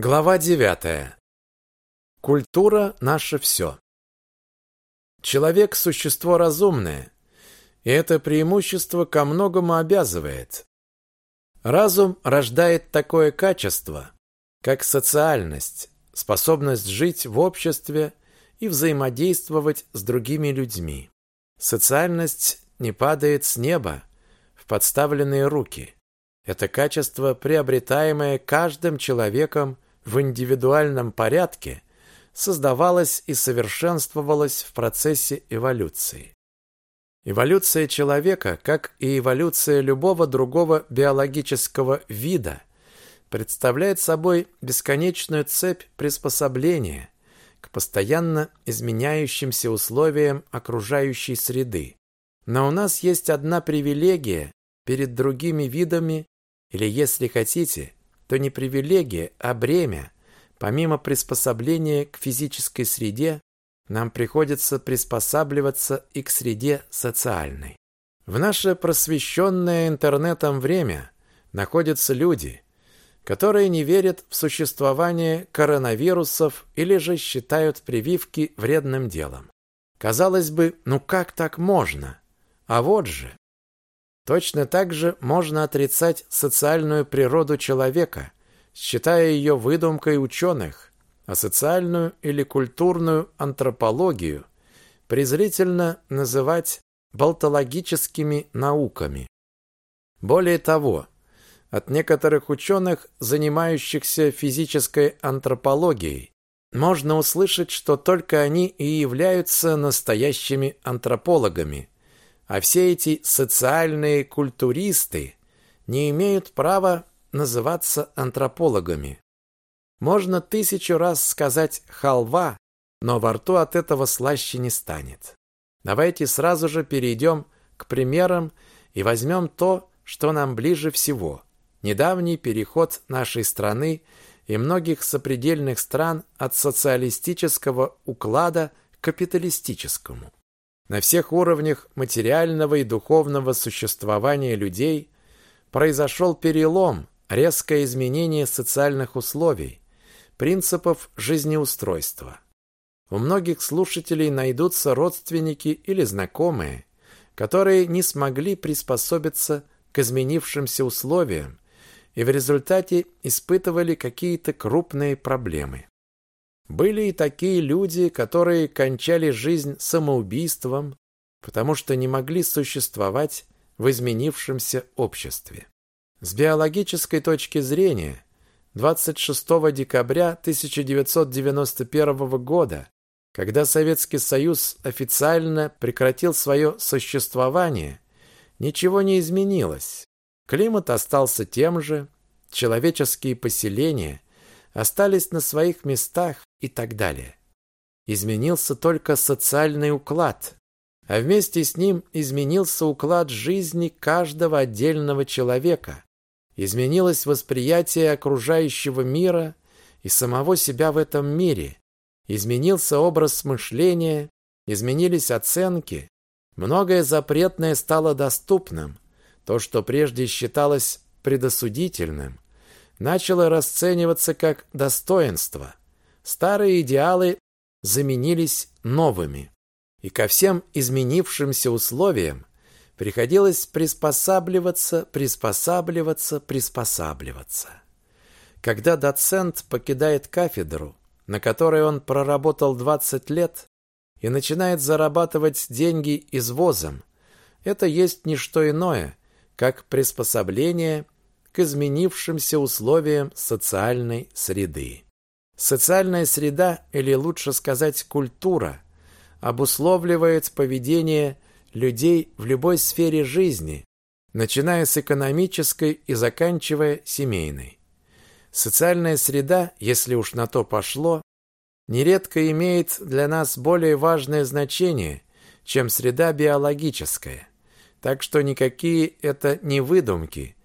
Глава 9. Культура наше все. Человек существо разумное, и это преимущество ко многому обязывает. Разум рождает такое качество, как социальность, способность жить в обществе и взаимодействовать с другими людьми. Социальность не падает с неба в подставленные руки. Это качество, приобретаемое каждым человеком в индивидуальном порядке создавалась и совершенствовалась в процессе эволюции. Эволюция человека, как и эволюция любого другого биологического вида, представляет собой бесконечную цепь приспособления к постоянно изменяющимся условиям окружающей среды. Но у нас есть одна привилегия перед другими видами, или, если хотите, то не привилегия, а бремя. Помимо приспособления к физической среде, нам приходится приспосабливаться и к среде социальной. В наше просвещенное интернетом время находятся люди, которые не верят в существование коронавирусов или же считают прививки вредным делом. Казалось бы, ну как так можно? А вот же. Точно так же можно отрицать социальную природу человека, считая ее выдумкой ученых, а социальную или культурную антропологию презрительно называть болтологическими науками. Более того, от некоторых ученых, занимающихся физической антропологией, можно услышать, что только они и являются настоящими антропологами – а все эти социальные культуристы не имеют права называться антропологами. Можно тысячу раз сказать «халва», но во рту от этого слаще не станет. Давайте сразу же перейдем к примерам и возьмем то, что нам ближе всего. Недавний переход нашей страны и многих сопредельных стран от социалистического уклада к капиталистическому. На всех уровнях материального и духовного существования людей произошел перелом, резкое изменение социальных условий, принципов жизнеустройства. У многих слушателей найдутся родственники или знакомые, которые не смогли приспособиться к изменившимся условиям и в результате испытывали какие-то крупные проблемы. Были и такие люди, которые кончали жизнь самоубийством, потому что не могли существовать в изменившемся обществе. С биологической точки зрения, 26 декабря 1991 года, когда Советский Союз официально прекратил свое существование, ничего не изменилось. Климат остался тем же, человеческие поселения – остались на своих местах и так далее. Изменился только социальный уклад, а вместе с ним изменился уклад жизни каждого отдельного человека. Изменилось восприятие окружающего мира и самого себя в этом мире. Изменился образ мышления, изменились оценки. Многое запретное стало доступным. То, что прежде считалось предосудительным, начало расцениваться как достоинство. Старые идеалы заменились новыми. И ко всем изменившимся условиям приходилось приспосабливаться, приспосабливаться, приспосабливаться. Когда доцент покидает кафедру, на которой он проработал 20 лет, и начинает зарабатывать деньги извозом, это есть не что иное, как приспособление – изменившимся условиям социальной среды. Социальная среда, или лучше сказать культура, обусловливает поведение людей в любой сфере жизни, начиная с экономической и заканчивая семейной. Социальная среда, если уж на то пошло, нередко имеет для нас более важное значение, чем среда биологическая. Так что никакие это не выдумки,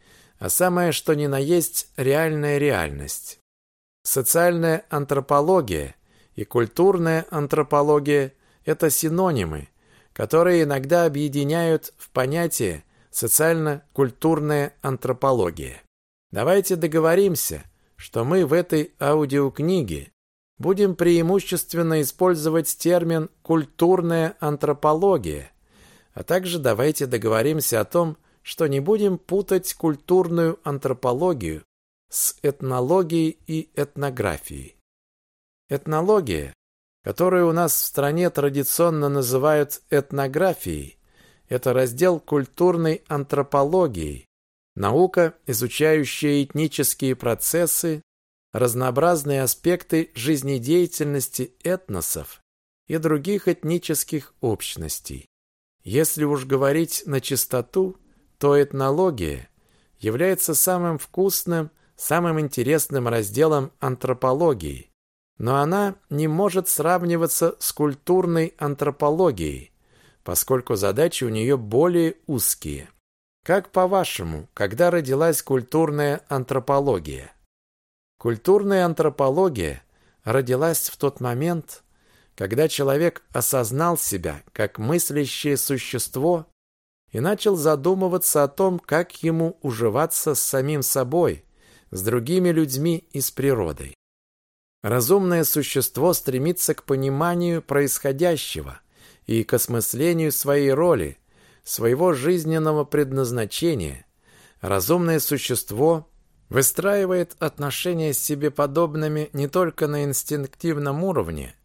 а самое что ни на есть реальная реальность. Социальная антропология и культурная антропология – это синонимы, которые иногда объединяют в понятие социально-культурная антропология. Давайте договоримся, что мы в этой аудиокниге будем преимущественно использовать термин «культурная антропология», а также давайте договоримся о том, что не будем путать культурную антропологию с этнологией и этнографией. Этнология, которую у нас в стране традиционно называют этнографией, это раздел культурной антропологии, наука, изучающая этнические процессы, разнообразные аспекты жизнедеятельности этносов и других этнических общностей. Если уж говорить на чистоту, то этнология является самым вкусным, самым интересным разделом антропологии, но она не может сравниваться с культурной антропологией, поскольку задачи у нее более узкие. Как по-вашему, когда родилась культурная антропология? Культурная антропология родилась в тот момент, когда человек осознал себя как мыслящее существо и начал задумываться о том, как ему уживаться с самим собой, с другими людьми и с природой. Разумное существо стремится к пониманию происходящего и к осмыслению своей роли, своего жизненного предназначения. Разумное существо выстраивает отношения с себе подобными не только на инстинктивном уровне,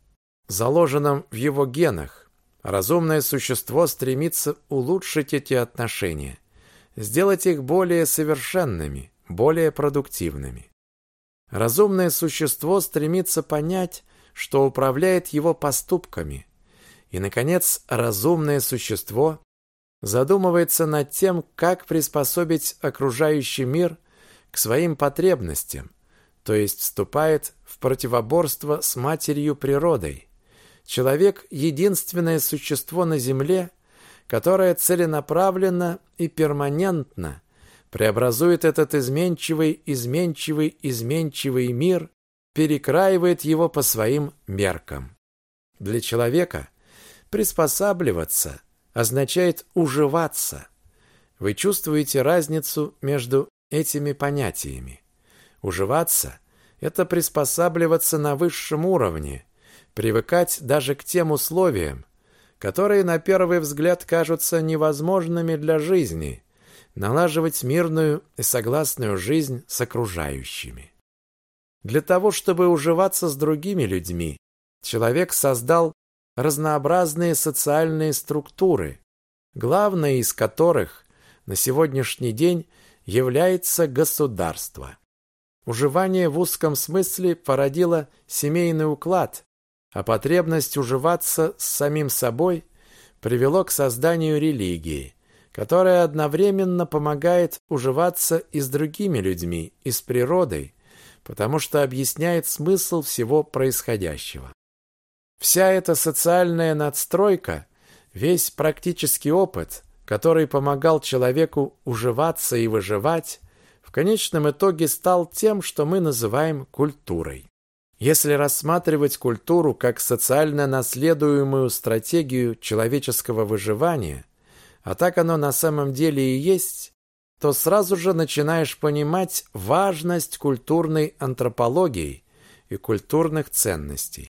заложенном в его генах. Разумное существо стремится улучшить эти отношения, сделать их более совершенными, более продуктивными. Разумное существо стремится понять, что управляет его поступками. И, наконец, разумное существо задумывается над тем, как приспособить окружающий мир – к своим потребностям, то есть вступает в противоборство с матерью природой. Человек – единственное существо на Земле, которое целенаправленно и перманентно преобразует этот изменчивый, изменчивый, изменчивый мир, перекраивает его по своим меркам. Для человека приспосабливаться означает уживаться. Вы чувствуете разницу между этими понятиями. Уживаться – это приспосабливаться на высшем уровне, привыкать даже к тем условиям, которые на первый взгляд кажутся невозможными для жизни, налаживать мирную и согласную жизнь с окружающими. Для того, чтобы уживаться с другими людьми, человек создал разнообразные социальные структуры, главная из которых на сегодняшний день является государство. Уживание в узком смысле породило семейный уклад, а потребность уживаться с самим собой привело к созданию религии, которая одновременно помогает уживаться и с другими людьми, и с природой, потому что объясняет смысл всего происходящего. Вся эта социальная надстройка, весь практический опыт который помогал человеку уживаться и выживать, в конечном итоге стал тем, что мы называем культурой. Если рассматривать культуру как социально наследуемую стратегию человеческого выживания, а так оно на самом деле и есть, то сразу же начинаешь понимать важность культурной антропологии и культурных ценностей.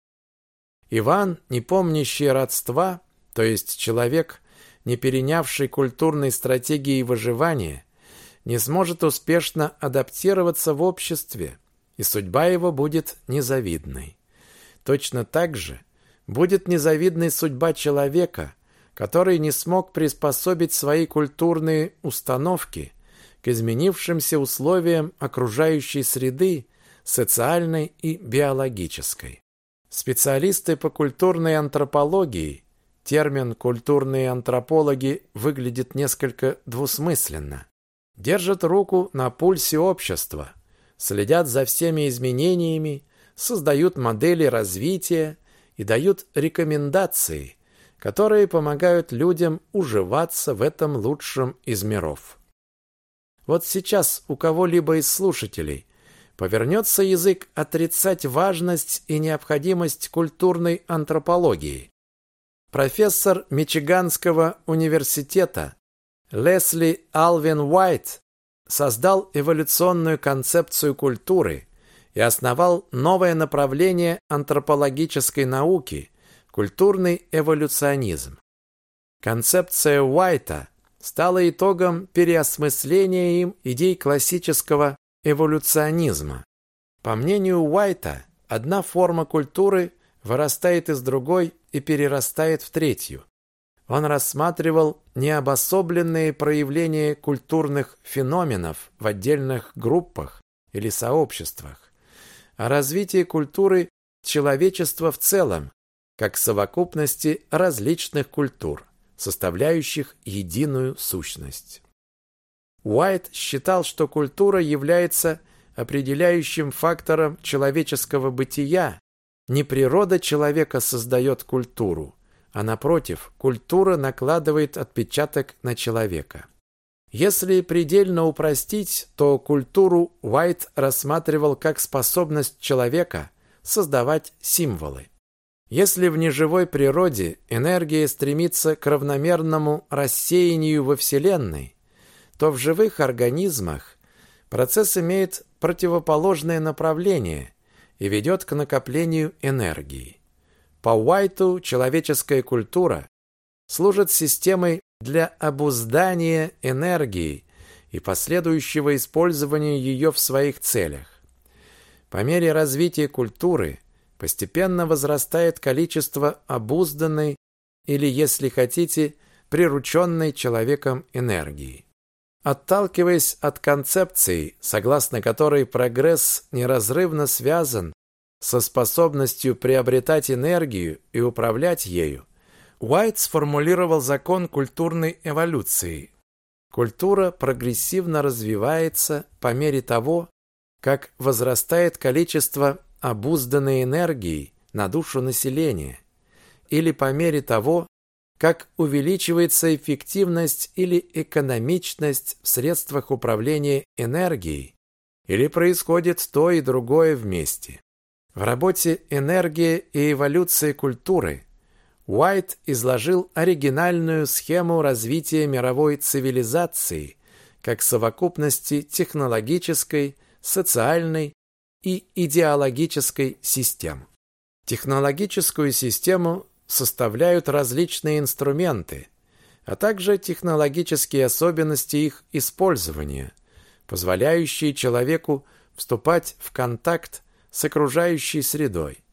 Иван, не помнящий родства, то есть человек, не перенявший культурной стратегии выживания, не сможет успешно адаптироваться в обществе, и судьба его будет незавидной. Точно так же будет незавидной судьба человека, который не смог приспособить свои культурные установки к изменившимся условиям окружающей среды, социальной и биологической. Специалисты по культурной антропологии Термин «культурные антропологи» выглядит несколько двусмысленно. Держат руку на пульсе общества, следят за всеми изменениями, создают модели развития и дают рекомендации, которые помогают людям уживаться в этом лучшем из миров. Вот сейчас у кого-либо из слушателей повернется язык отрицать важность и необходимость культурной антропологии. Профессор Мичиганского университета Лесли Алвин Уайт создал эволюционную концепцию культуры, и основал новое направление антропологической науки – культурный эволюционизм. Концепция Уайта стала итогом переосмысления им идей классического эволюционизма. По мнению Уайта, одна форма культуры вырастает из другой и перерастает в третью. Он рассматривал необособленные проявления культурных феноменов в отдельных группах или сообществах, а развитие культуры человечества в целом, как совокупности различных культур, составляющих единую сущность. Уайт считал, что культура является определяющим фактором человеческого бытия. Не природа человека создает культуру, а напротив, культура накладывает отпечаток на человека. Если предельно упростить, то культуру Уайт рассматривал как способность человека создавать символы. Если в неживой природе энергия стремится к равномерному рассеянию во Вселенной, то в живых организмах процесс имеет противоположное направление и ведет к накоплению энергии. По Уайту человеческая культура служит системой для обуздания энергии и последующего использования ее в своих целях. По мере развития культуры постепенно возрастает количество обузданной или, если хотите, прирученной человеком энергии. Отталкиваясь от концепции, согласно которой прогресс неразрывно связан со способностью приобретать энергию и управлять ею, Уайт сформулировал закон культурной эволюции. Культура прогрессивно развивается по мере того, как возрастает количество обузданной энергии на душу населения, или по мере того, как увеличивается эффективность или экономичность в средствах управления энергией, или происходит то и другое вместе. В работе «Энергия и эволюция культуры» Уайт изложил оригинальную схему развития мировой цивилизации как совокупности технологической, социальной и идеологической систем. Технологическую систему составляют различные инструменты, а также технологические особенности их использования, позволяющие человеку вступать в контакт с окружающей средой.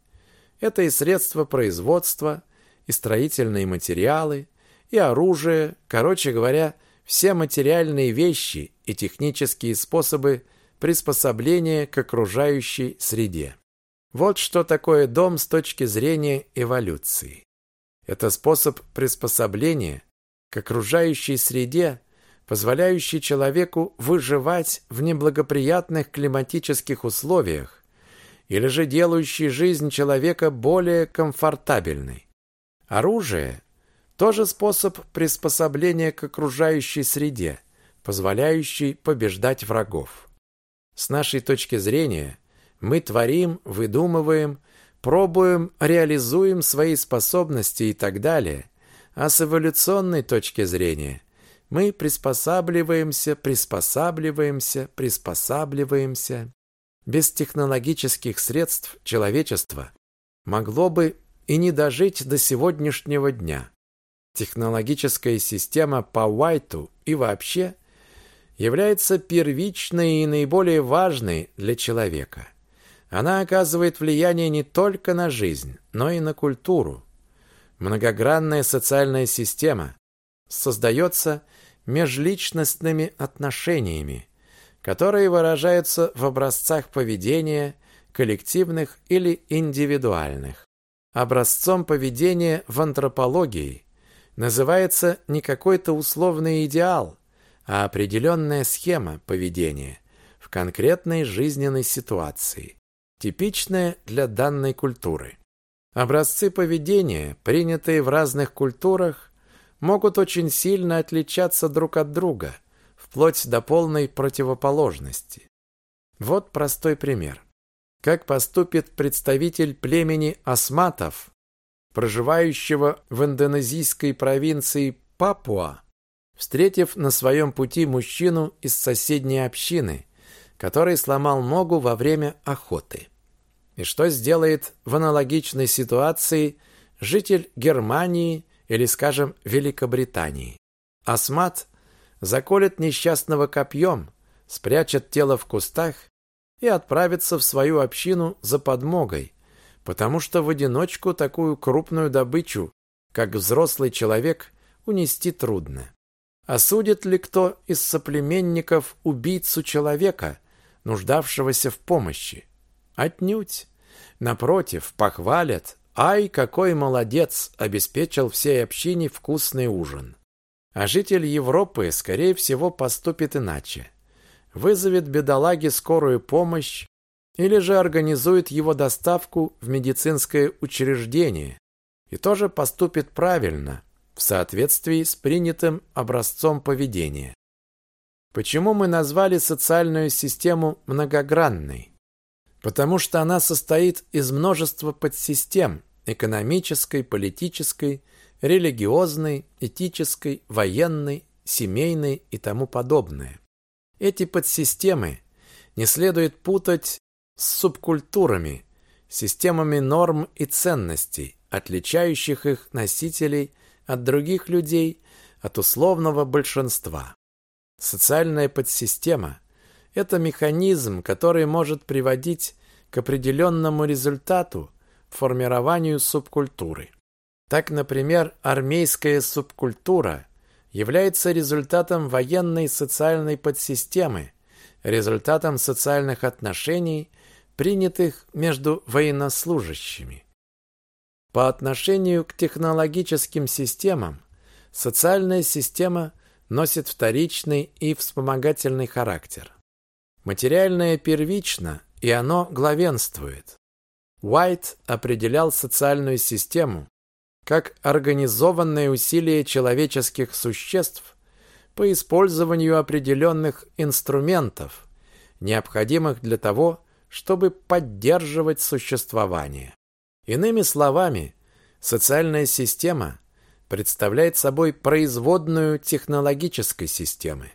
Это и средства производства, и строительные материалы, и оружие, короче говоря, все материальные вещи и технические способы приспособления к окружающей среде. Вот что такое дом с точки зрения эволюции. Это способ приспособления к окружающей среде, позволяющий человеку выживать в неблагоприятных климатических условиях или же делающий жизнь человека более комфортабельной. Оружие – тоже способ приспособления к окружающей среде, позволяющий побеждать врагов. С нашей точки зрения, мы творим, выдумываем, пробуем, реализуем свои способности и так далее, а с эволюционной точки зрения мы приспосабливаемся, приспосабливаемся, приспосабливаемся. Без технологических средств человечество могло бы и не дожить до сегодняшнего дня. Технологическая система по Уайту и вообще является первичной и наиболее важной для человека – она оказывает влияние не только на жизнь, но и на культуру. Многогранная социальная система создается межличностными отношениями, которые выражаются в образцах поведения, коллективных или индивидуальных. Образцом поведения в антропологии называется не какой-то условный идеал, а определенная схема поведения в конкретной жизненной ситуации типичное для данной культуры. Образцы поведения, принятые в разных культурах, могут очень сильно отличаться друг от друга, вплоть до полной противоположности. Вот простой пример. Как поступит представитель племени осматов, проживающего в индонезийской провинции Папуа, встретив на своем пути мужчину из соседней общины, который сломал ногу во время охоты. И что сделает в аналогичной ситуации житель Германии или, скажем, Великобритании? Асмат заколет несчастного копьем, спрячет тело в кустах и отправится в свою общину за подмогой, потому что в одиночку такую крупную добычу, как взрослый человек, унести трудно. Осудит ли кто из соплеменников убийцу человека, нуждавшегося в помощи? Отнюдь. Напротив, похвалят. Ай, какой молодец, обеспечил всей общине вкусный ужин. А житель Европы, скорее всего, поступит иначе. Вызовет бедолаге скорую помощь или же организует его доставку в медицинское учреждение и тоже поступит правильно, в соответствии с принятым образцом поведения. Почему мы назвали социальную систему многогранной? Потому что она состоит из множества подсистем экономической, политической, религиозной, этической, военной, семейной и тому подобное. Эти подсистемы не следует путать с субкультурами, системами норм и ценностей, отличающих их носителей от других людей, от условного большинства. Социальная подсистема – это механизм, который может приводить к определенному результату, формированию субкультуры. Так, например, армейская субкультура является результатом военной социальной подсистемы, результатом социальных отношений, принятых между военнослужащими. По отношению к технологическим системам социальная система носит вторичный и вспомогательный характер. Материальное первично, и оно главенствует. Уайт определял социальную систему как организованное усилие человеческих существ по использованию определенных инструментов, необходимых для того, чтобы поддерживать существование. Иными словами, социальная система представляет собой производную технологической системы.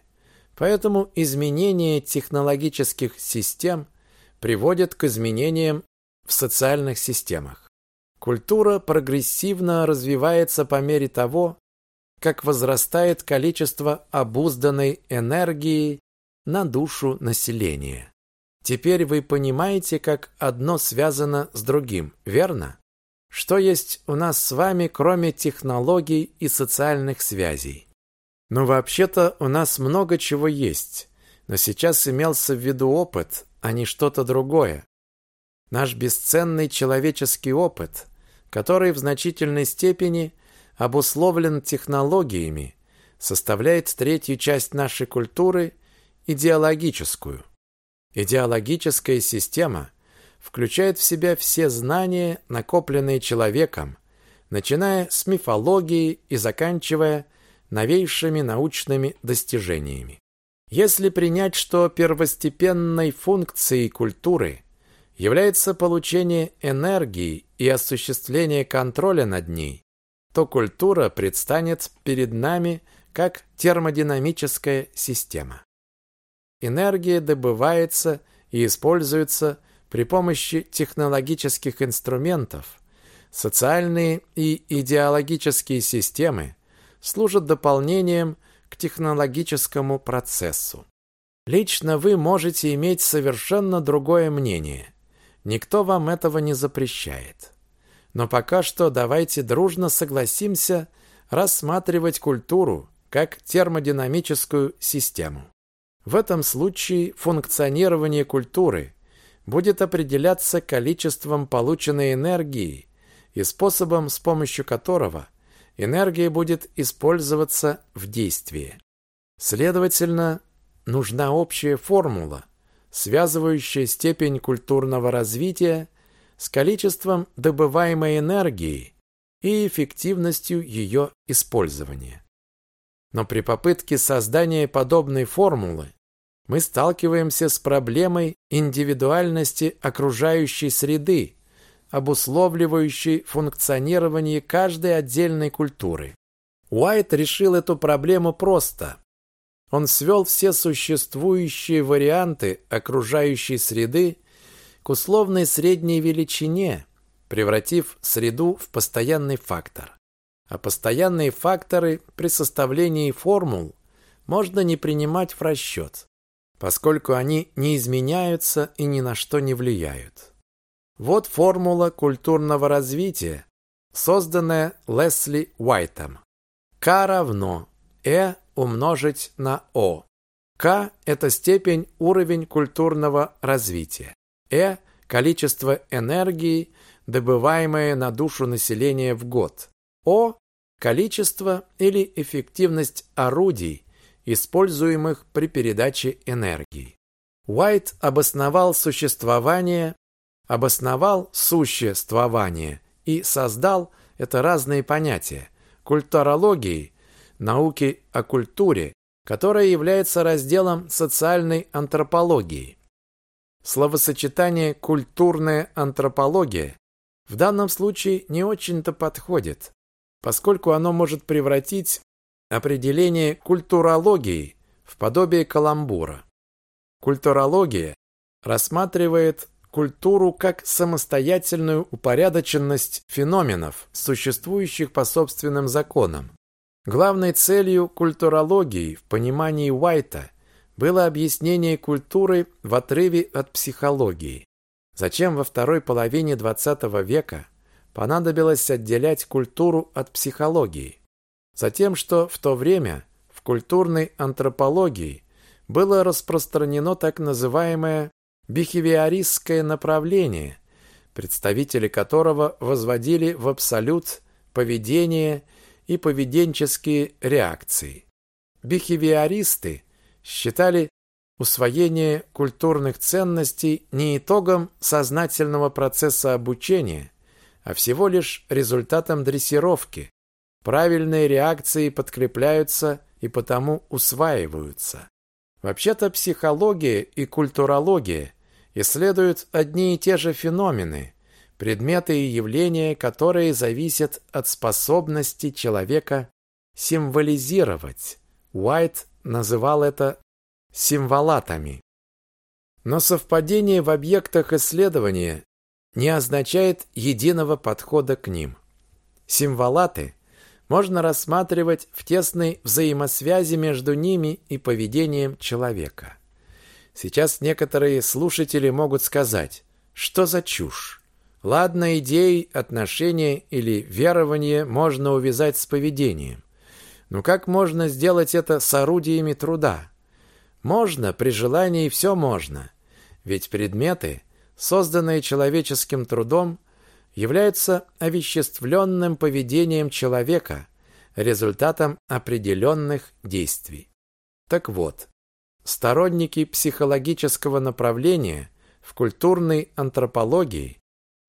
Поэтому изменение технологических систем приводит к изменениям в социальных системах. Культура прогрессивно развивается по мере того, как возрастает количество обузданной энергии на душу населения. Теперь вы понимаете, как одно связано с другим, верно? Что есть у нас с вами, кроме технологий и социальных связей? Ну, вообще-то у нас много чего есть, но сейчас имелся в виду опыт, а не что-то другое. Наш бесценный человеческий опыт, который в значительной степени обусловлен технологиями, составляет третью часть нашей культуры – идеологическую – Идеологическая система включает в себя все знания, накопленные человеком, начиная с мифологии и заканчивая новейшими научными достижениями. Если принять, что первостепенной функцией культуры является получение энергии и осуществление контроля над ней, то культура предстанет перед нами как термодинамическая система. Энергия добывается и используется при помощи технологических инструментов. Социальные и идеологические системы служат дополнением к технологическому процессу. Лично вы можете иметь совершенно другое мнение. Никто вам этого не запрещает. Но пока что давайте дружно согласимся рассматривать культуру как термодинамическую систему. В этом случае функционирование культуры будет определяться количеством полученной энергии и способом, с помощью которого энергия будет использоваться в действии. Следовательно, нужна общая формула, связывающая степень культурного развития с количеством добываемой энергии и эффективностью ее использования. Но при попытке создания подобной формулы мы сталкиваемся с проблемой индивидуальности окружающей среды, обусловливающей функционирование каждой отдельной культуры. Уайт решил эту проблему просто. Он свел все существующие варианты окружающей среды к условной средней величине, превратив среду в постоянный фактор. А постоянные факторы при составлении формул можно не принимать в расчет, поскольку они не изменяются и ни на что не влияют. Вот формула культурного развития, созданная Лесли Уайтом. К равно Э умножить на О. К – это степень, уровень культурного развития. Э – количество энергии, добываемое на душу населения в год. О – количество или эффективность орудий, используемых при передаче энергии. Уайт обосновал существование, обосновал существование и создал это разные понятия культурологии, науки о культуре, которая является разделом социальной антропологии. Словосочетание «культурная антропология» в данном случае не очень-то подходит, поскольку оно может превратить определение культурологии в подобие каламбура. Культурология рассматривает культуру как самостоятельную упорядоченность феноменов, существующих по собственным законам. Главной целью культурологии в понимании Уайта было объяснение культуры в отрыве от психологии. Зачем во второй половине XX века понадобилось отделять культуру от психологии? Затем, что в то время в культурной антропологии было распространено так называемое бихевиористское направление, представители которого возводили в абсолют поведение и поведенческие реакции. Бихевиористы считали усвоение культурных ценностей не итогом сознательного процесса обучения, а всего лишь результатом дрессировки. Правильные реакции подкрепляются и потому усваиваются. Вообще-то психология и культурология исследуют одни и те же феномены, предметы и явления, которые зависят от способности человека символизировать. Уайт называл это символатами. Но совпадение в объектах исследования не означает единого подхода к ним. Символаты можно рассматривать в тесной взаимосвязи между ними и поведением человека. Сейчас некоторые слушатели могут сказать, что за чушь. Ладно, идеи, отношения или верования можно увязать с поведением. Но как можно сделать это с орудиями труда? Можно, при желании все можно. Ведь предметы, созданные человеческим трудом, являются овеществленным поведением человека, результатом определенных действий. Так вот, сторонники психологического направления в культурной антропологии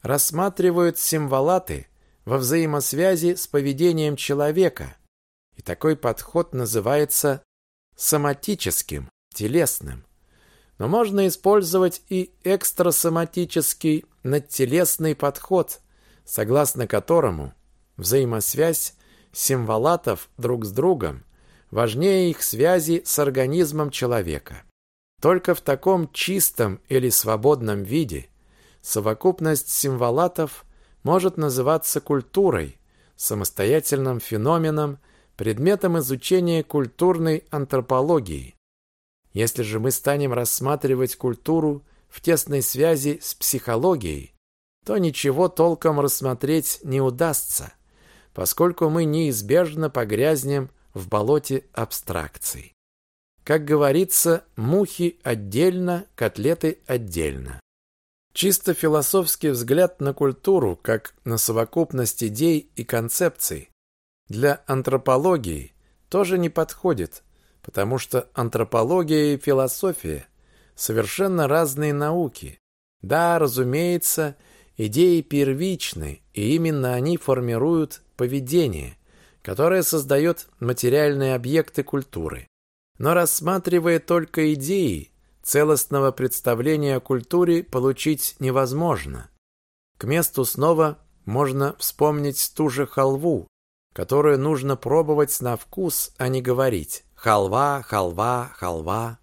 рассматривают символаты во взаимосвязи с поведением человека, и такой подход называется соматическим, телесным. Но можно использовать и экстрасоматический надтелесный подход, согласно которому взаимосвязь символатов друг с другом важнее их связи с организмом человека. Только в таком чистом или свободном виде совокупность символатов может называться культурой, самостоятельным феноменом, предметом изучения культурной антропологии. Если же мы станем рассматривать культуру в тесной связи с психологией, то ничего толком рассмотреть не удастся, поскольку мы неизбежно погрязнем в болоте абстракций. Как говорится, мухи отдельно, котлеты отдельно. Чисто философский взгляд на культуру, как на совокупность идей и концепций, для антропологии тоже не подходит, потому что антропология и философия – совершенно разные науки. Да, разумеется, идеи первичны, и именно они формируют поведение, которое создает материальные объекты культуры. Но рассматривая только идеи, Целостного представления о культуре получить невозможно. К месту снова можно вспомнить ту же халву, которую нужно пробовать на вкус, а не говорить халва, халва, халва.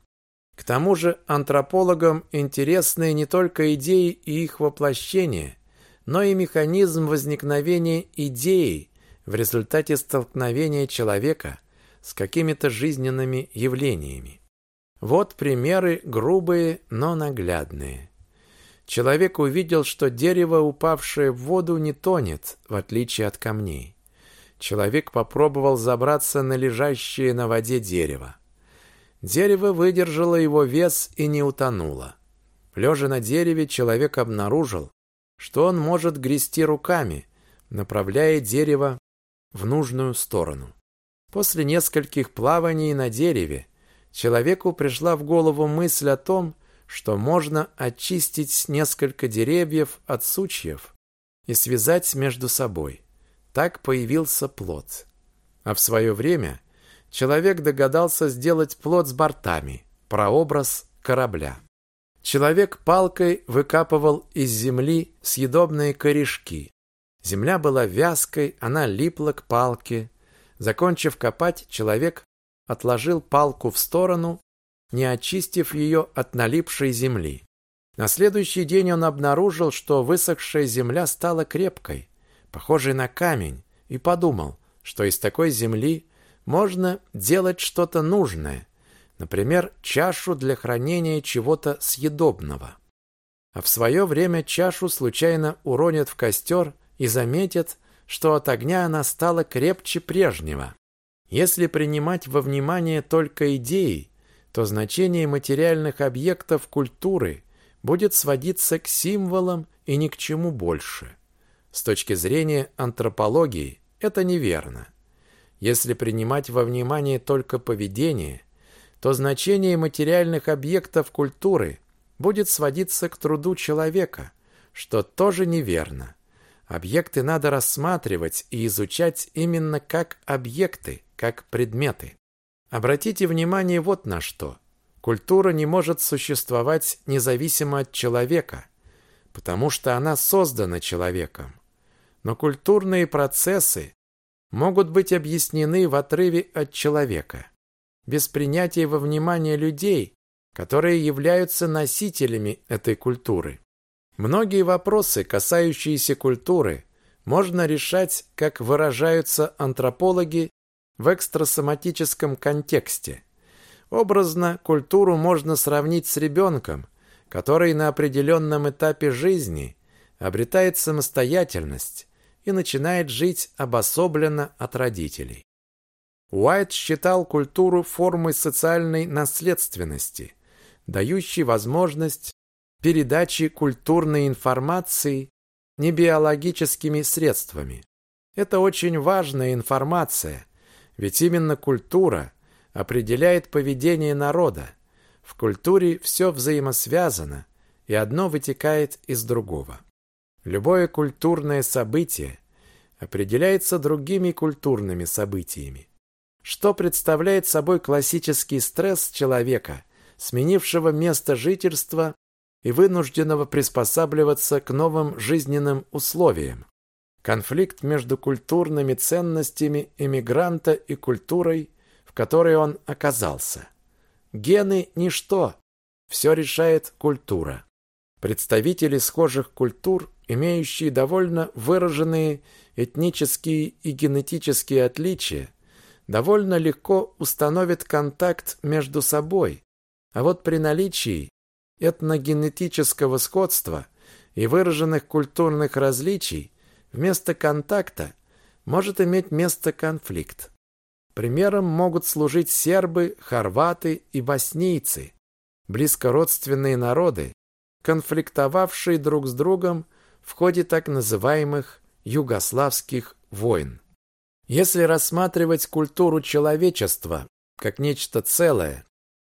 К тому же антропологам интересны не только идеи и их воплощение, но и механизм возникновения идеи в результате столкновения человека с какими-то жизненными явлениями. Вот примеры грубые, но наглядные. Человек увидел, что дерево, упавшее в воду, не тонет, в отличие от камней. Человек попробовал забраться на лежащее на воде дерево. Дерево выдержало его вес и не утонуло. Лежа на дереве, человек обнаружил, что он может грести руками, направляя дерево в нужную сторону. После нескольких плаваний на дереве человеку пришла в голову мысль о том, что можно очистить несколько деревьев от сучьев и связать между собой. Так появился плод. А в свое время человек догадался сделать плод с бортами, прообраз корабля. Человек палкой выкапывал из земли съедобные корешки. Земля была вязкой, она липла к палке. Закончив копать, человек отложил палку в сторону не очистив ее от налипшей земли. На следующий день он обнаружил, что высохшая земля стала крепкой, похожей на камень, и подумал, что из такой земли можно делать что-то нужное, например, чашу для хранения чего-то съедобного. А в свое время чашу случайно уронят в костер и заметят, что от огня она стала крепче прежнего. Если принимать во внимание только идеи, то значение материальных объектов культуры будет сводиться к символам и ни к чему больше. С точки зрения антропологии это неверно. Если принимать во внимание только поведение, то значение материальных объектов культуры будет сводиться к труду человека, что тоже неверно. Объекты надо рассматривать и изучать именно как объекты, как предметы. Обратите внимание вот на что. Культура не может существовать независимо от человека, потому что она создана человеком. Но культурные процессы могут быть объяснены в отрыве от человека, без принятия во внимание людей, которые являются носителями этой культуры. Многие вопросы, касающиеся культуры, можно решать, как выражаются антропологи, в экстрасоматическом контексте. Образно культуру можно сравнить с ребенком, который на определенном этапе жизни обретает самостоятельность и начинает жить обособленно от родителей. Уайт считал культуру формой социальной наследственности, дающей возможность передачи культурной информации небиологическими средствами. Это очень важная информация, ведь именно культура определяет поведение народа. В культуре все взаимосвязано, и одно вытекает из другого. Любое культурное событие определяется другими культурными событиями. Что представляет собой классический стресс человека, сменившего место жительства и вынужденного приспосабливаться к новым жизненным условиям? конфликт между культурными ценностями иммигранта и культурой, в которой он оказался. Гены – ничто, все решает культура. Представители схожих культур, имеющие довольно выраженные этнические и генетические отличия, довольно легко установят контакт между собой, а вот при наличии этногенетического сходства и выраженных культурных различий Вместо контакта может иметь место конфликт. Примером могут служить сербы, хорваты и боснийцы, близкородственные народы, конфликтовавшие друг с другом в ходе так называемых югославских войн. Если рассматривать культуру человечества как нечто целое,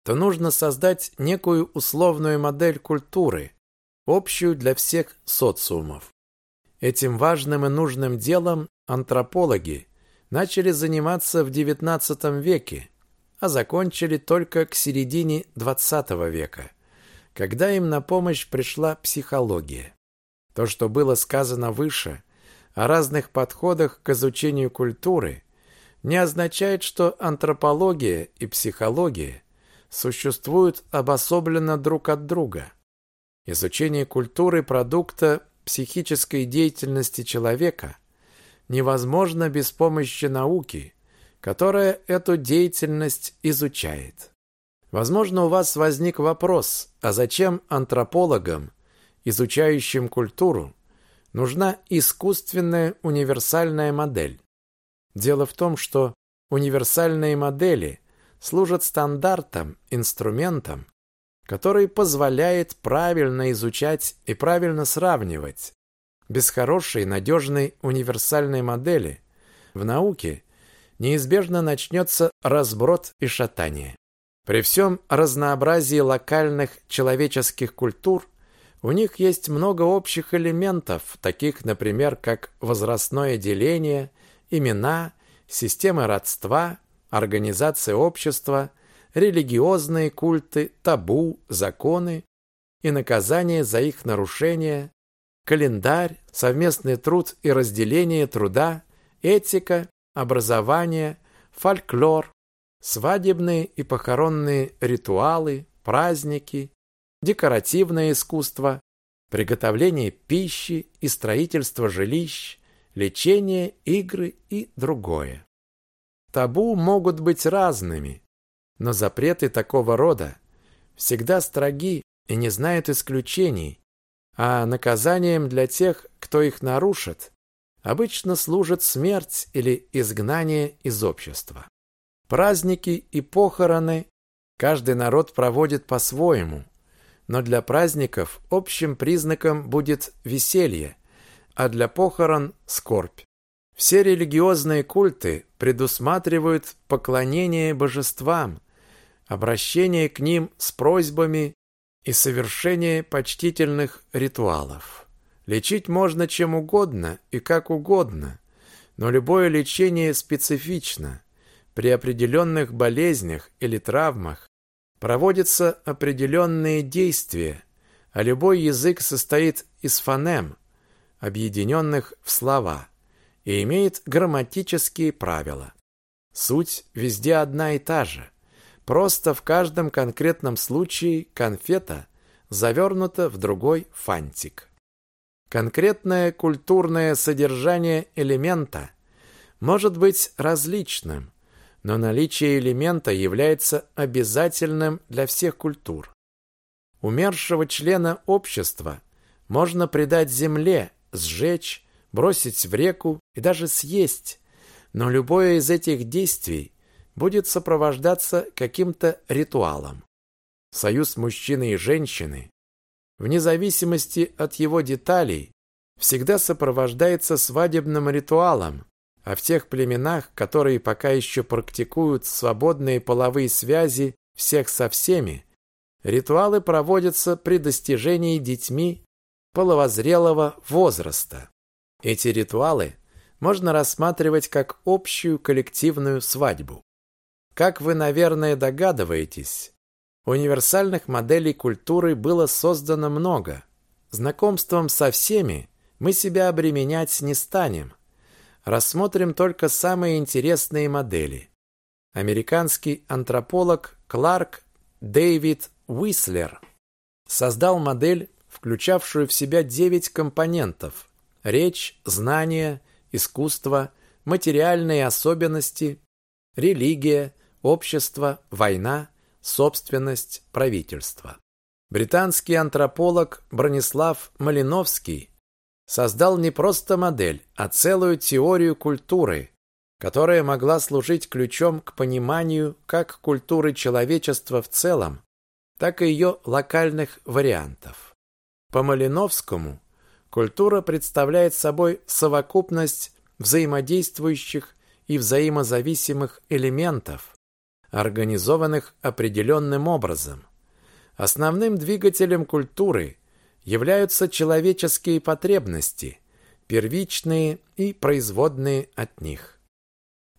то нужно создать некую условную модель культуры, общую для всех социумов. Этим важным и нужным делом антропологи начали заниматься в XIX веке, а закончили только к середине XX века, когда им на помощь пришла психология. То, что было сказано выше о разных подходах к изучению культуры, не означает, что антропология и психология существуют обособленно друг от друга. Изучение культуры продукта психической деятельности человека невозможно без помощи науки, которая эту деятельность изучает. Возможно, у вас возник вопрос, а зачем антропологам, изучающим культуру, нужна искусственная универсальная модель? Дело в том, что универсальные модели служат стандартом, инструментом, который позволяет правильно изучать и правильно сравнивать. Без хорошей, надежной универсальной модели в науке неизбежно начнется разброд и шатание. При всем разнообразии локальных человеческих культур у них есть много общих элементов, таких, например, как возрастное деление, имена, система родства, организация общества, религиозные культы, табу, законы и наказания за их нарушение, календарь, совместный труд и разделение труда, этика, образование, фольклор, свадебные и похоронные ритуалы, праздники, декоративное искусство, приготовление пищи и строительство жилищ, лечение, игры и другое. Табу могут быть разными, но запреты такого рода всегда строги и не знают исключений, а наказанием для тех, кто их нарушит, обычно служит смерть или изгнание из общества. Праздники и похороны каждый народ проводит по-своему, но для праздников общим признаком будет веселье, а для похорон – скорбь. Все религиозные культы предусматривают поклонение божествам, обращение к ним с просьбами и совершение почтительных ритуалов. Лечить можно чем угодно и как угодно, но любое лечение специфично. При определенных болезнях или травмах проводятся определенные действия, а любой язык состоит из фонем, объединенных в слова, и имеет грамматические правила. Суть везде одна и та же. Просто в каждом конкретном случае конфета завернута в другой фантик. Конкретное культурное содержание элемента может быть различным, но наличие элемента является обязательным для всех культур. Умершего члена общества можно предать земле сжечь, бросить в реку и даже съесть. Но любое из этих действий будет сопровождаться каким-то ритуалом. Союз мужчины и женщины, вне зависимости от его деталей, всегда сопровождается свадебным ритуалом, а в тех племенах, которые пока еще практикуют свободные половые связи всех со всеми, ритуалы проводятся при достижении детьми половозрелого возраста. Эти ритуалы можно рассматривать как общую коллективную свадьбу. Как вы, наверное, догадываетесь, универсальных моделей культуры было создано много. Знакомством со всеми мы себя обременять не станем. Рассмотрим только самые интересные модели. Американский антрополог Кларк Дэвид Уислер создал модель включавшую в себя девять компонентов – речь, знания, искусство, материальные особенности, религия, общество, война, собственность, правительство. Британский антрополог Бронислав Малиновский создал не просто модель, а целую теорию культуры, которая могла служить ключом к пониманию как культуры человечества в целом, так и ее локальных вариантов. По Малиновскому культура представляет собой совокупность взаимодействующих и взаимозависимых элементов, организованных определенным образом. Основным двигателем культуры являются человеческие потребности, первичные и производные от них.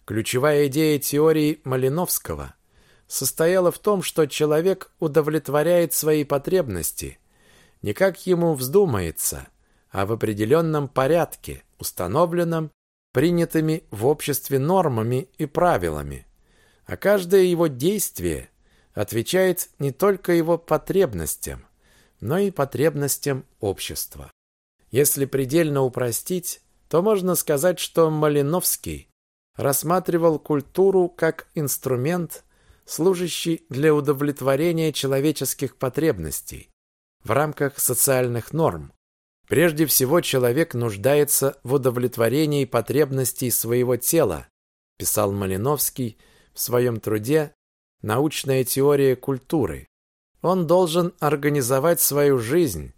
Ключевая идея теории Малиновского состояла в том, что человек удовлетворяет свои потребности – не как ему вздумается, а в определенном порядке, установленном принятыми в обществе нормами и правилами, а каждое его действие отвечает не только его потребностям, но и потребностям общества. Если предельно упростить, то можно сказать, что Малиновский рассматривал культуру как инструмент, служащий для удовлетворения человеческих потребностей в рамках социальных норм. Прежде всего, человек нуждается в удовлетворении потребностей своего тела, писал Малиновский в своем труде «Научная теория культуры». Он должен организовать свою жизнь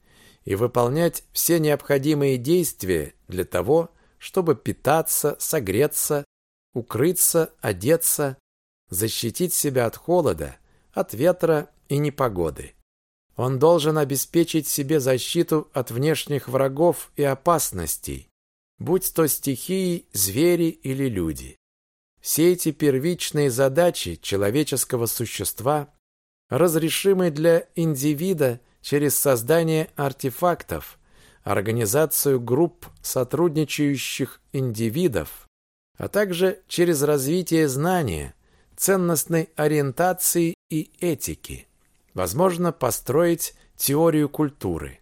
и выполнять все необходимые действия для того, чтобы питаться, согреться, укрыться, одеться, защитить себя от холода, от ветра и непогоды. Он должен обеспечить себе защиту от внешних врагов и опасностей, будь то стихии, звери или люди. Все эти первичные задачи человеческого существа разрешимы для индивида через создание артефактов, организацию групп сотрудничающих индивидов, а также через развитие знания, ценностной ориентации и этики. Возможно построить теорию культуры,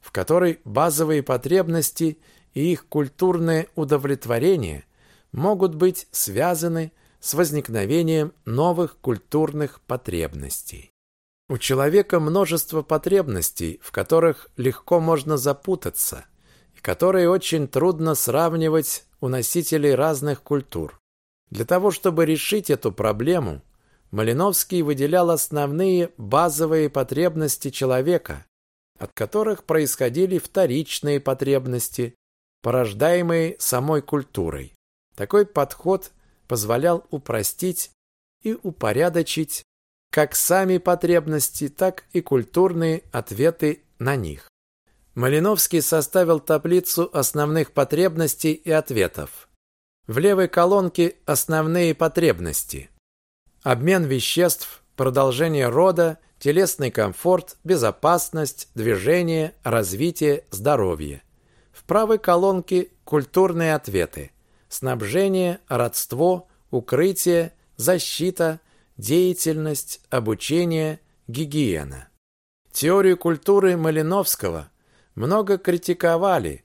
в которой базовые потребности и их культурное удовлетворение могут быть связаны с возникновением новых культурных потребностей. У человека множество потребностей, в которых легко можно запутаться, и которые очень трудно сравнивать у носителей разных культур. Для того, чтобы решить эту проблему, Малиновский выделял основные базовые потребности человека, от которых происходили вторичные потребности, порождаемые самой культурой. Такой подход позволял упростить и упорядочить как сами потребности, так и культурные ответы на них. Малиновский составил таблицу основных потребностей и ответов. В левой колонке основные потребности. Обмен веществ, продолжение рода, телесный комфорт, безопасность, движение, развитие, здоровье. В правой колонке культурные ответы. Снабжение, родство, укрытие, защита, деятельность, обучение, гигиена. Теорию культуры Малиновского много критиковали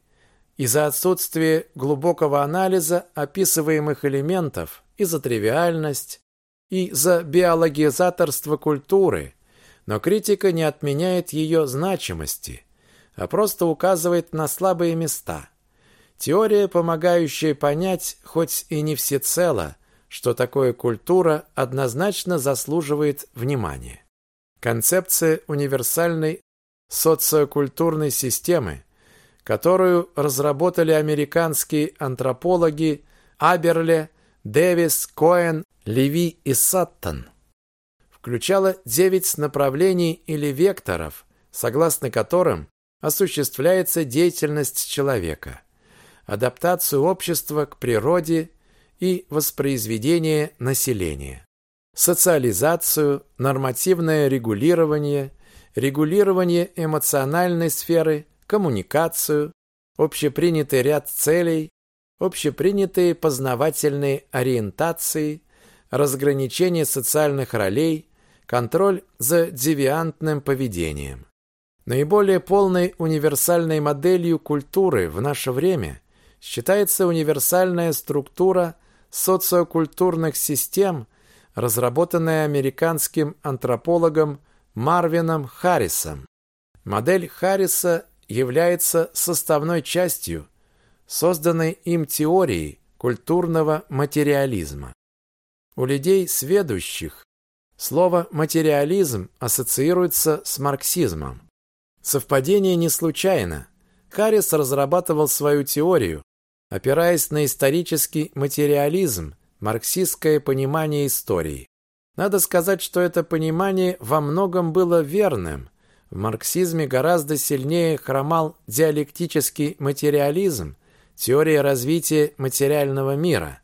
из-за отсутствия глубокого анализа описываемых элементов и за тривиальность, и за биологизаторство культуры, но критика не отменяет ее значимости, а просто указывает на слабые места. Теория, помогающая понять, хоть и не всецело, что такое культура, однозначно заслуживает внимания. Концепция универсальной социокультурной системы, которую разработали американские антропологи Аберле, Дэвис, Коэн, Леви и Саттон, включала девять направлений или векторов, согласно которым осуществляется деятельность человека, адаптацию общества к природе и воспроизведение населения, социализацию, нормативное регулирование, регулирование эмоциональной сферы, коммуникацию, общепринятый ряд целей, общепринятые познавательные ориентации, разграничение социальных ролей, контроль за девиантным поведением. Наиболее полной универсальной моделью культуры в наше время считается универсальная структура социокультурных систем, разработанная американским антропологом Марвином Харрисом. Модель Харриса является составной частью созданной им теории культурного материализма. У людей сведущих слово «материализм» ассоциируется с марксизмом. Совпадение не случайно. Харрис разрабатывал свою теорию, опираясь на исторический материализм, марксистское понимание истории. Надо сказать, что это понимание во многом было верным. В марксизме гораздо сильнее хромал диалектический материализм, теория развития материального мира.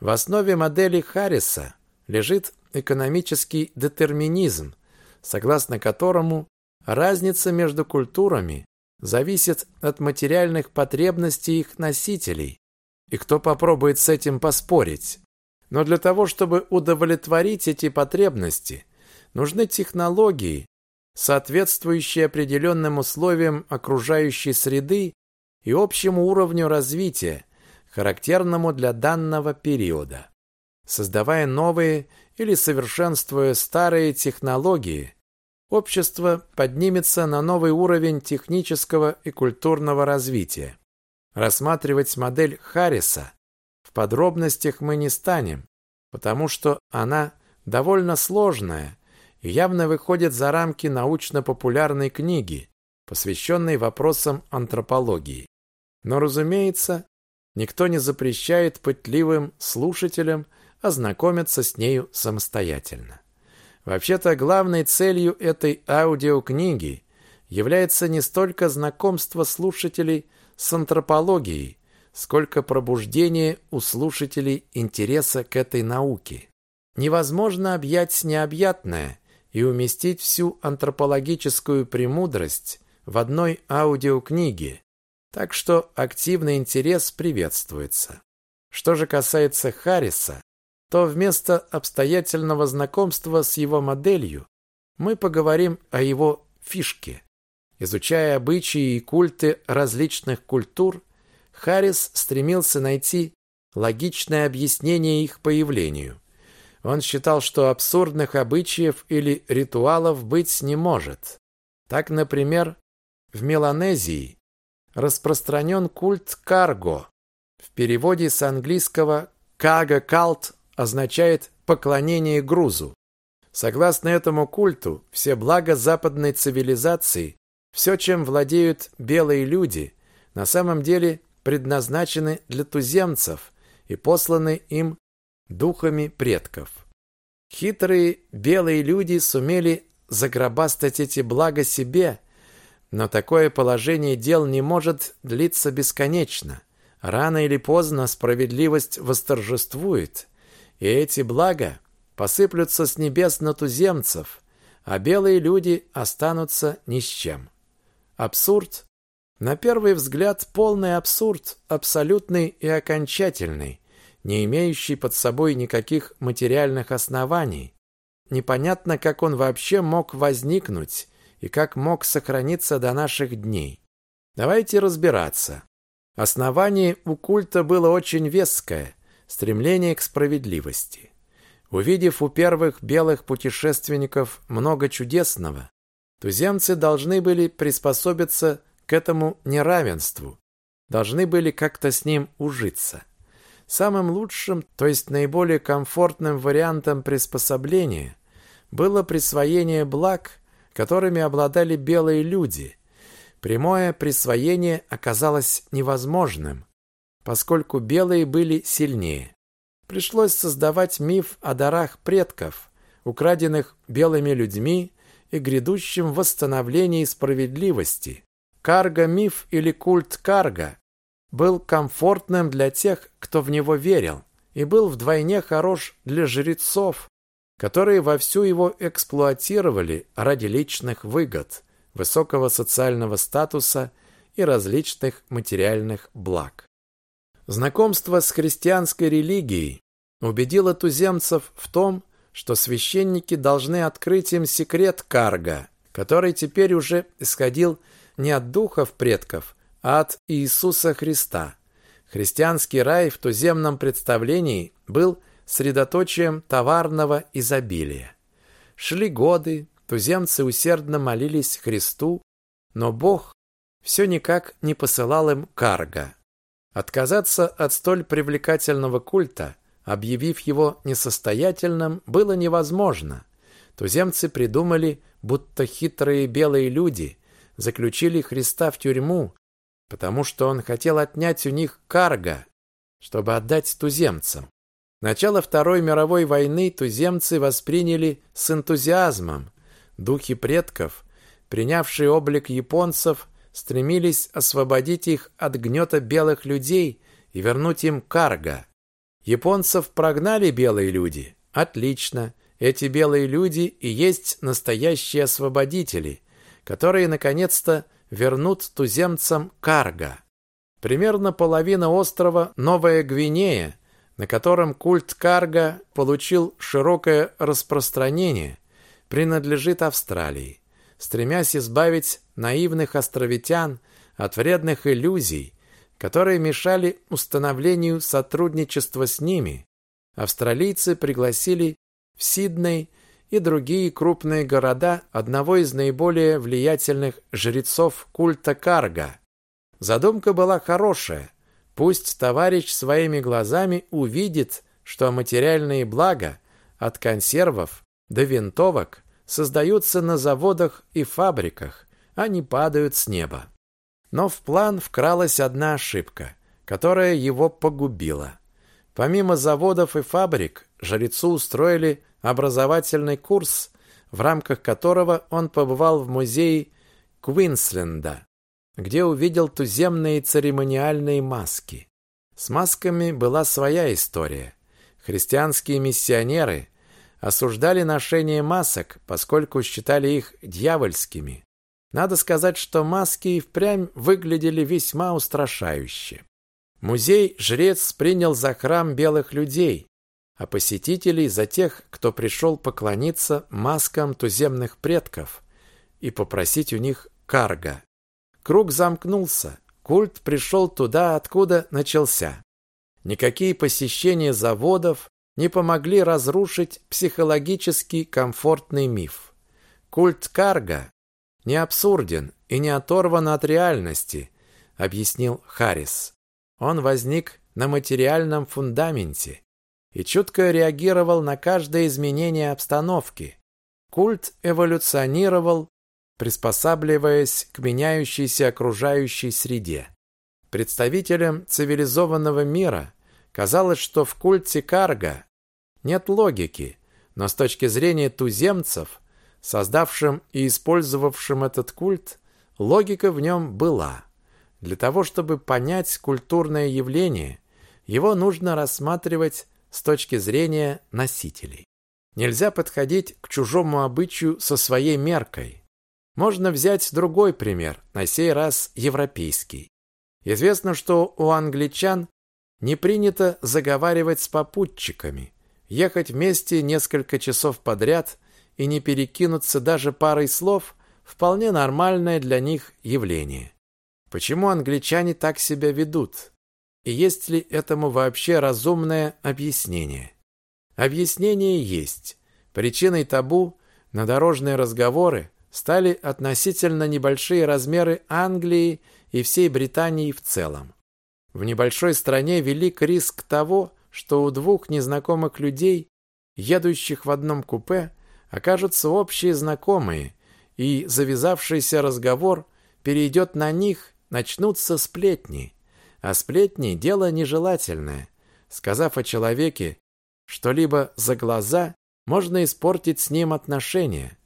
В основе модели Харриса лежит экономический детерминизм, согласно которому разница между культурами зависит от материальных потребностей их носителей и кто попробует с этим поспорить? Но для того, чтобы удовлетворить эти потребности, нужны технологии, соответствующие определенным условиям окружающей среды и общему уровню развития, характерному для данного периода. Создавая новые или совершенствуя старые технологии, общество поднимется на новый уровень технического и культурного развития. Рассматривать модель Харриса в подробностях мы не станем, потому что она довольно сложная и явно выходит за рамки научно-популярной книги, посвященной вопросам антропологии. Но, разумеется, никто не запрещает пытливым слушателям ознакомиться с нею самостоятельно. Вообще-то главной целью этой аудиокниги является не столько знакомство слушателей с антропологией, сколько пробуждение у слушателей интереса к этой науке. Невозможно объять необъятное и уместить всю антропологическую премудрость в одной аудиокниге, так что активный интерес приветствуется. Что же касается Харриса, то вместо обстоятельного знакомства с его моделью мы поговорим о его фишке. Изучая обычаи и культы различных культур, Харрис стремился найти логичное объяснение их появлению. Он считал, что абсурдных обычаев или ритуалов быть не может. Так, например, в Меланезии распространен культ карго. В переводе с английского «кага-калт» означает «поклонение грузу». Согласно этому культу, все блага западной цивилизации, все, чем владеют белые люди, на самом деле предназначены для туземцев и посланы им духами предков. Хитрые белые люди сумели загробастать эти блага себе, но такое положение дел не может длиться бесконечно. Рано или поздно справедливость восторжествует, и эти блага посыплются с небес на туземцев, а белые люди останутся ни с чем. Абсурд? На первый взгляд полный абсурд, абсолютный и окончательный, не имеющий под собой никаких материальных оснований. Непонятно, как он вообще мог возникнуть и как мог сохраниться до наших дней. Давайте разбираться. Основание у культа было очень веское, стремление к справедливости. Увидев у первых белых путешественников много чудесного, туземцы должны были приспособиться к этому неравенству, должны были как-то с ним ужиться. Самым лучшим, то есть наиболее комфортным вариантом приспособления было присвоение благ, которыми обладали белые люди. Прямое присвоение оказалось невозможным, поскольку белые были сильнее. Пришлось создавать миф о дарах предков, украденных белыми людьми и грядущем восстановлении справедливости. Карга-миф или культ Карга был комфортным для тех, кто в него верил, и был вдвойне хорош для жрецов, которые вовсю его эксплуатировали ради личных выгод, высокого социального статуса и различных материальных благ. Знакомство с христианской религией убедило туземцев в том, что священники должны открыть им секрет карга, который теперь уже исходил не от духов предков, а от Иисуса Христа. Христианский рай в туземном представлении был средоточием товарного изобилия. Шли годы, туземцы усердно молились Христу, но Бог все никак не посылал им карга. Отказаться от столь привлекательного культа, объявив его несостоятельным, было невозможно. Туземцы придумали, будто хитрые белые люди заключили Христа в тюрьму, потому что он хотел отнять у них карго, чтобы отдать туземцам. Начало Второй мировой войны туземцы восприняли с энтузиазмом. Духи предков, принявшие облик японцев, стремились освободить их от гнета белых людей и вернуть им карго. Японцев прогнали белые люди? Отлично. Эти белые люди и есть настоящие освободители, которые наконец-то вернут туземцам карго. Примерно половина острова Новая Гвинея, на котором культ Карга получил широкое распространение, принадлежит Австралии. Стремясь избавить наивных островитян от вредных иллюзий, которые мешали установлению сотрудничества с ними, австралийцы пригласили в Сидней и другие крупные города одного из наиболее влиятельных жрецов культа Карга. Задумка была хорошая. Пусть товарищ своими глазами увидит, что материальные блага от консервов до винтовок создаются на заводах и фабриках, не падают с неба. Но в план вкралась одна ошибка, которая его погубила. Помимо заводов и фабрик, жрецу устроили образовательный курс, в рамках которого он побывал в музее Квинсленда, где увидел туземные церемониальные маски. С масками была своя история. Христианские миссионеры осуждали ношение масок, поскольку считали их дьявольскими. Надо сказать, что маски и впрямь выглядели весьма устрашающе. Музей жрец принял за храм белых людей, а посетителей за тех, кто пришел поклониться маскам туземных предков и попросить у них карга. Круг замкнулся, культ пришел туда, откуда начался. Никакие посещения заводов не помогли разрушить психологически комфортный миф. Культ карга не абсурден и не оторван от реальности, объяснил Харрис. Он возник на материальном фундаменте и чутко реагировал на каждое изменение обстановки. Культ эволюционировал, приспосабливаясь к меняющейся окружающей среде. Представителям цивилизованного мира казалось, что в культе Карга нет логики, но с точки зрения туземцев, создавшим и использовавшим этот культ, логика в нем была. Для того, чтобы понять культурное явление, его нужно рассматривать с точки зрения носителей. Нельзя подходить к чужому обычаю со своей меркой. Можно взять другой пример, на сей раз европейский. Известно, что у англичан не принято заговаривать с попутчиками, ехать вместе несколько часов подряд и не перекинуться даже парой слов – вполне нормальное для них явление. Почему англичане так себя ведут? И есть ли этому вообще разумное объяснение? Объяснение есть. Причиной табу на дорожные разговоры стали относительно небольшие размеры Англии и всей Британии в целом. В небольшой стране велик риск того, что у двух незнакомых людей, едущих в одном купе, окажутся общие знакомые, и завязавшийся разговор перейдет на них, начнутся сплетни. А сплетни – дело нежелательное. Сказав о человеке что-либо за глаза, можно испортить с ним отношения.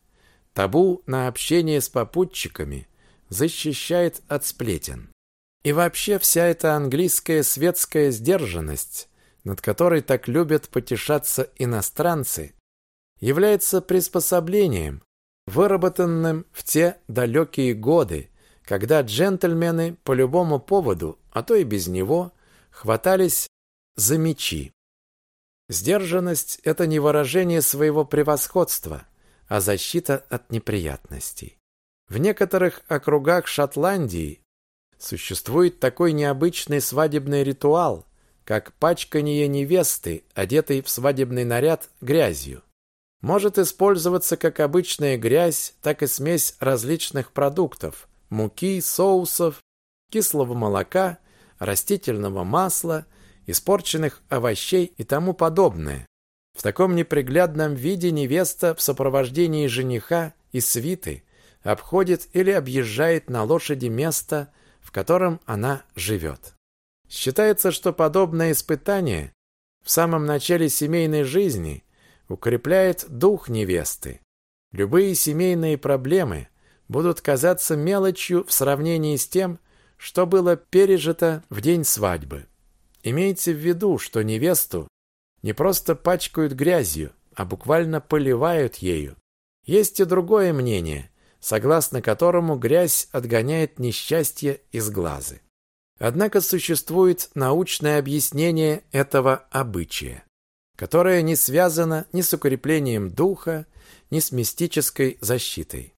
Табу на общение с попутчиками защищает от сплетен. И вообще вся эта английская светская сдержанность, над которой так любят потешаться иностранцы, является приспособлением, выработанным в те далекие годы, когда джентльмены по любому поводу, а то и без него, хватались за мечи. Сдержанность – это не выражение своего превосходства, а защита от неприятностей. В некоторых округах Шотландии существует такой необычный свадебный ритуал, как пачкание невесты, одетой в свадебный наряд, грязью. Может использоваться как обычная грязь, так и смесь различных продуктов – муки, соусов, кислого молока, растительного масла, испорченных овощей и тому подобное. В таком неприглядном виде невеста в сопровождении жениха и свиты обходит или объезжает на лошади место, в котором она живет. Считается, что подобное испытание в самом начале семейной жизни укрепляет дух невесты. Любые семейные проблемы будут казаться мелочью в сравнении с тем, что было пережито в день свадьбы. Имейте в виду, что невесту не просто пачкают грязью, а буквально поливают ею. Есть и другое мнение, согласно которому грязь отгоняет несчастье из глаза. Однако существует научное объяснение этого обычая, которое не связано ни с укреплением духа, ни с мистической защитой.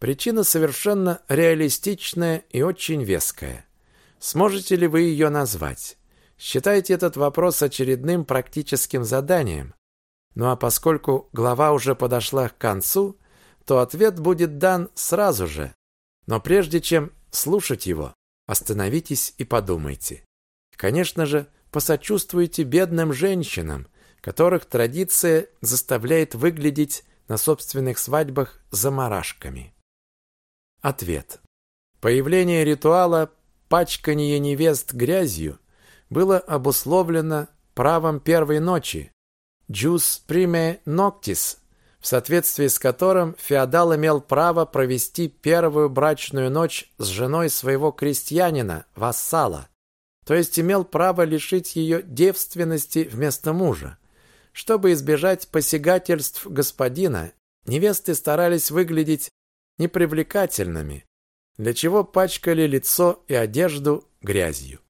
Причина совершенно реалистичная и очень веская. Сможете ли вы ее назвать? Считайте этот вопрос очередным практическим заданием. Ну а поскольку глава уже подошла к концу, то ответ будет дан сразу же. Но прежде чем слушать его, остановитесь и подумайте. Конечно же, посочувствуйте бедным женщинам, которых традиция заставляет выглядеть на собственных свадьбах заморашками. Ответ. Появление ритуала пачкания невест грязью было обусловлено правом первой ночи «jus prime noctis», в соответствии с которым феодал имел право провести первую брачную ночь с женой своего крестьянина, вассала, то есть имел право лишить ее девственности вместо мужа. Чтобы избежать посягательств господина, невесты старались выглядеть непривлекательными, для чего пачкали лицо и одежду грязью.